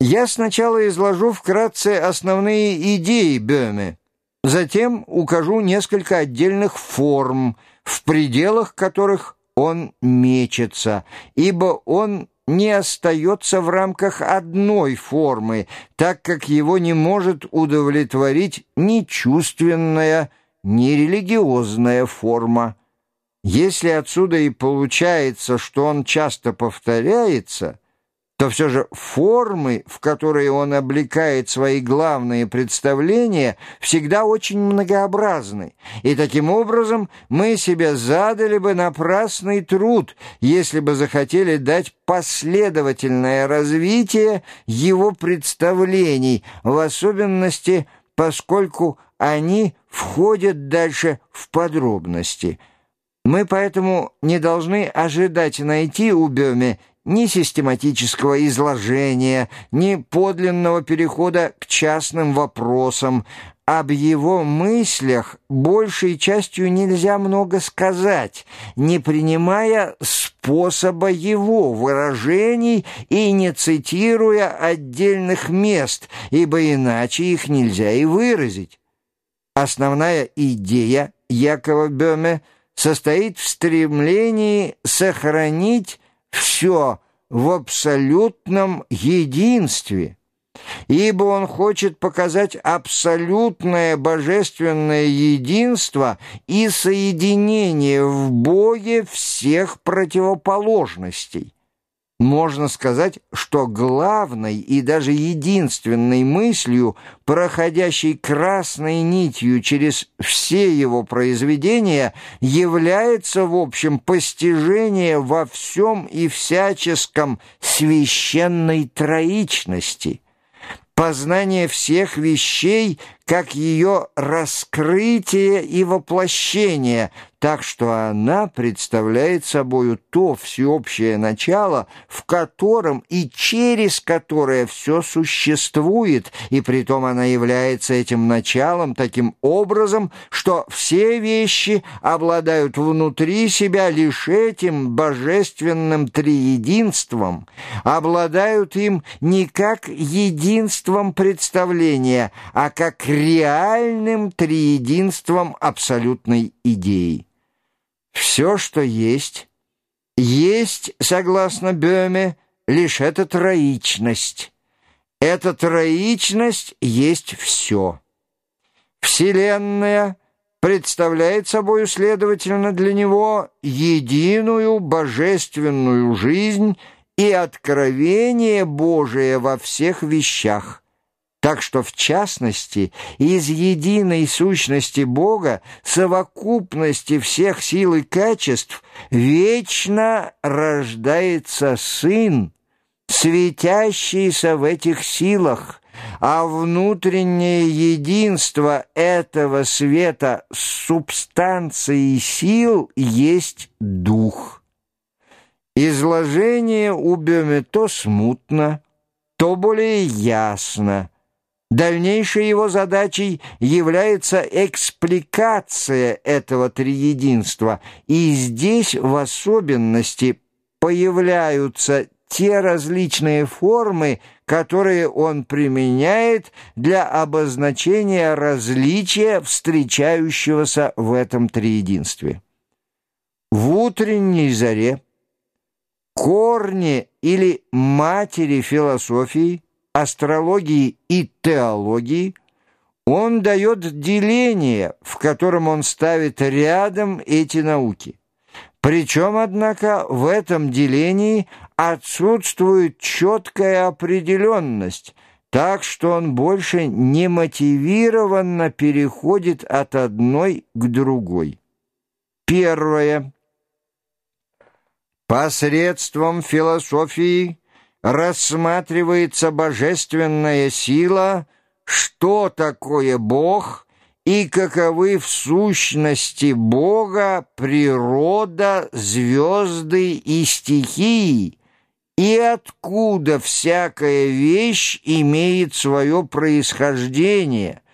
Я сначала изложу вкратце основные идеи Бöhme, затем укажу несколько отдельных форм, в пределах которых он мечется, ибо он не остается в рамках одной формы, так как его не может удовлетворить ни чувственная, ни религиозная форма. Если отсюда и получается, что он часто повторяется – то все же формы, в которые он облекает свои главные представления, всегда очень многообразны, и таким образом мы себе задали бы напрасный труд, если бы захотели дать последовательное развитие его представлений, в особенности поскольку они входят дальше в подробности. Мы поэтому не должны ожидать найти у Бёме ни систематического изложения, ни подлинного перехода к частным вопросам. Об его мыслях большей частью нельзя много сказать, не принимая способа его выражений и не цитируя отдельных мест, ибо иначе их нельзя и выразить. Основная идея Якова Бёме состоит в стремлении сохранить все в абсолютном единстве, ибо он хочет показать абсолютное божественное единство и соединение в Боге всех противоположностей. Можно сказать, что главной и даже единственной мыслью, проходящей красной нитью через все его произведения, является, в общем, постижение во всем и всяческом священной троичности – познание всех вещей, как ее раскрытие и воплощение, так что она представляет собою то всеобщее начало, в котором и через которое все существует, и притом она является этим началом таким образом, что все вещи обладают внутри себя лишь этим божественным триединством, обладают им не как единством представления, а как реальным триединством абсолютной идеи. Все, что есть, есть, согласно Бёме, лишь эта троичность. Эта троичность есть все. Вселенная представляет собой, следовательно, для него единую божественную жизнь и откровение Божие во всех вещах – так что, в частности, из единой сущности Бога, совокупности всех сил и качеств, вечно рождается Сын, светящийся в этих силах, а внутреннее единство этого света с субстанцией сил есть Дух. Изложение у Беме то смутно, то более ясно – Дальнейшей его задачей является экспликация этого триединства, и здесь в особенности появляются те различные формы, которые он применяет для обозначения различия, встречающегося в этом триединстве. В утренней заре корни или матери философии – астрологии и теологии, он дает деление, в котором он ставит рядом эти науки. Причем, однако, в этом делении отсутствует четкая определенность, так что он больше не мотивированно переходит от одной к другой. Первое. Посредством философии рассматривается божественная сила, что такое Бог и каковы в сущности Бога природа, звезды и стихии, и откуда всякая вещь имеет свое происхождение –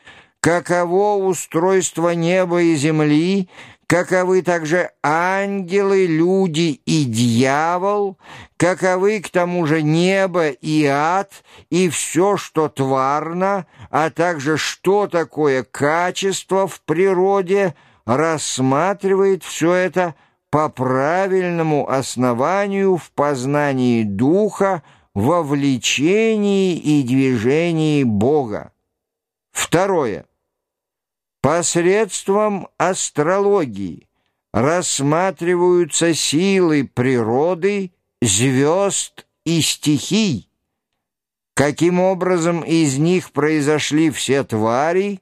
каково устройство неба и земли, каковы также ангелы, люди и дьявол, каковы к тому же небо и ад, и все, что тварно, а также что такое качество в природе, рассматривает все это по правильному основанию в познании духа, во влечении и движении Бога. Второе. Посредством астрологии рассматриваются силы природы, звезд и стихий, каким образом из них произошли все твари,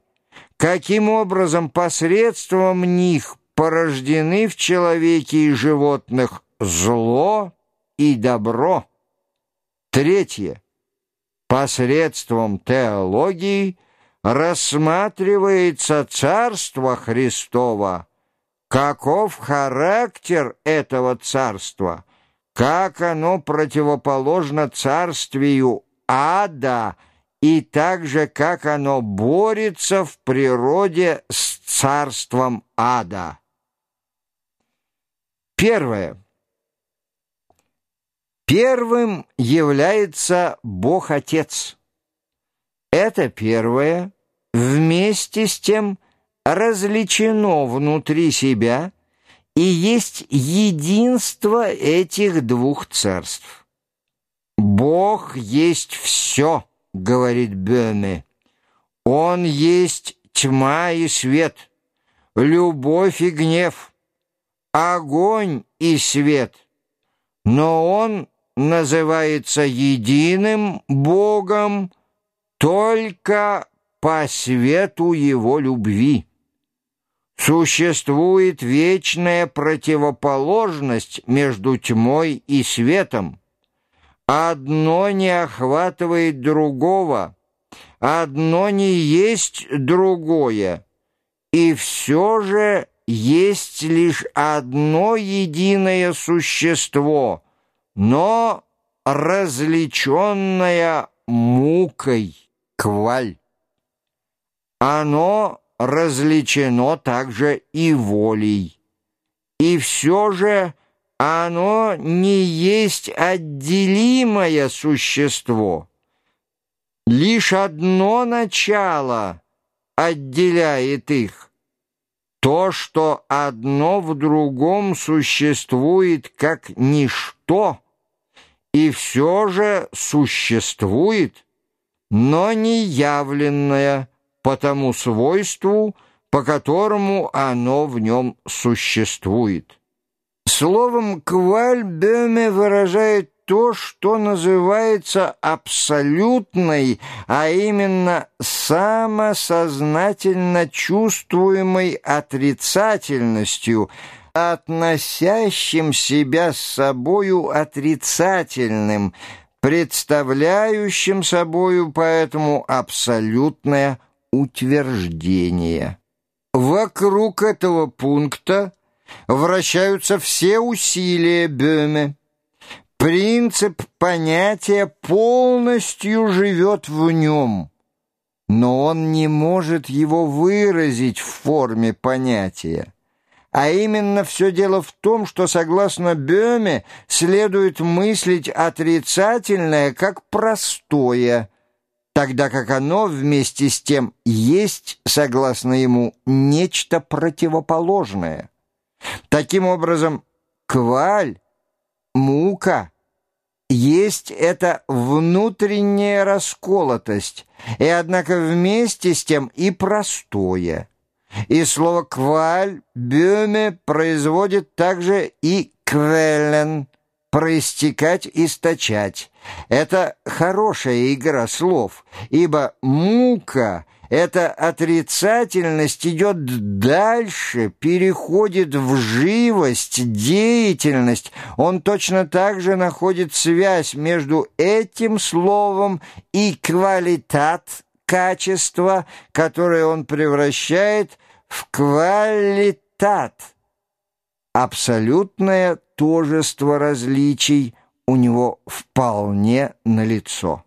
каким образом посредством них порождены в человеке и животных зло и добро. Третье. Посредством теологии – рассматривается Царство Христово, каков характер этого царства, как оно противоположно царствию ада и также как оно борется в природе с царством ада. Первое. Первым является Бог-Отец – это первое вместе с тем различено внутри себя и есть единство этих двух царств. «Бог есть все», — говорит Бёме. «Он есть тьма и свет, любовь и гнев, огонь и свет, но Он называется единым Богом, только по свету его любви. Существует вечная противоположность между тьмой и светом. Одно не охватывает другого, одно не есть другое, и все же есть лишь одно единое существо, но различенное мукой кваль. Оно различено также и волей. И все же оно не есть отделимое существо. Лишь одно начало отделяет их. То, что одно в другом существует как ничто, и все же существует – но не явленное по тому свойству, по которому оно в нем существует. Словом, квальбеме выражает то, что называется абсолютной, а именно самосознательно чувствуемой отрицательностью, относящим себя с собою отрицательным – представляющим собою поэтому абсолютное утверждение. Вокруг этого пункта вращаются все усилия Бöhme. Принцип понятия полностью живет в нем, но он не может его выразить в форме понятия. А именно все дело в том, что, согласно Бёме, следует мыслить отрицательное как простое, тогда как оно вместе с тем есть, согласно ему, нечто противоположное. Таким образом, кваль, мука есть эта внутренняя расколотость, и однако вместе с тем и простое – и слово «кваль» Бюме производит также и «квелен» — проистекать, источать. Это хорошая игра слов, ибо «мука» — эта отрицательность идет дальше, переходит в живость, деятельность. Он точно так же находит связь между этим словом и «квалитат» качество, которое он превращает в квалитат. Абсолютное тожество различий у него вполне налицо.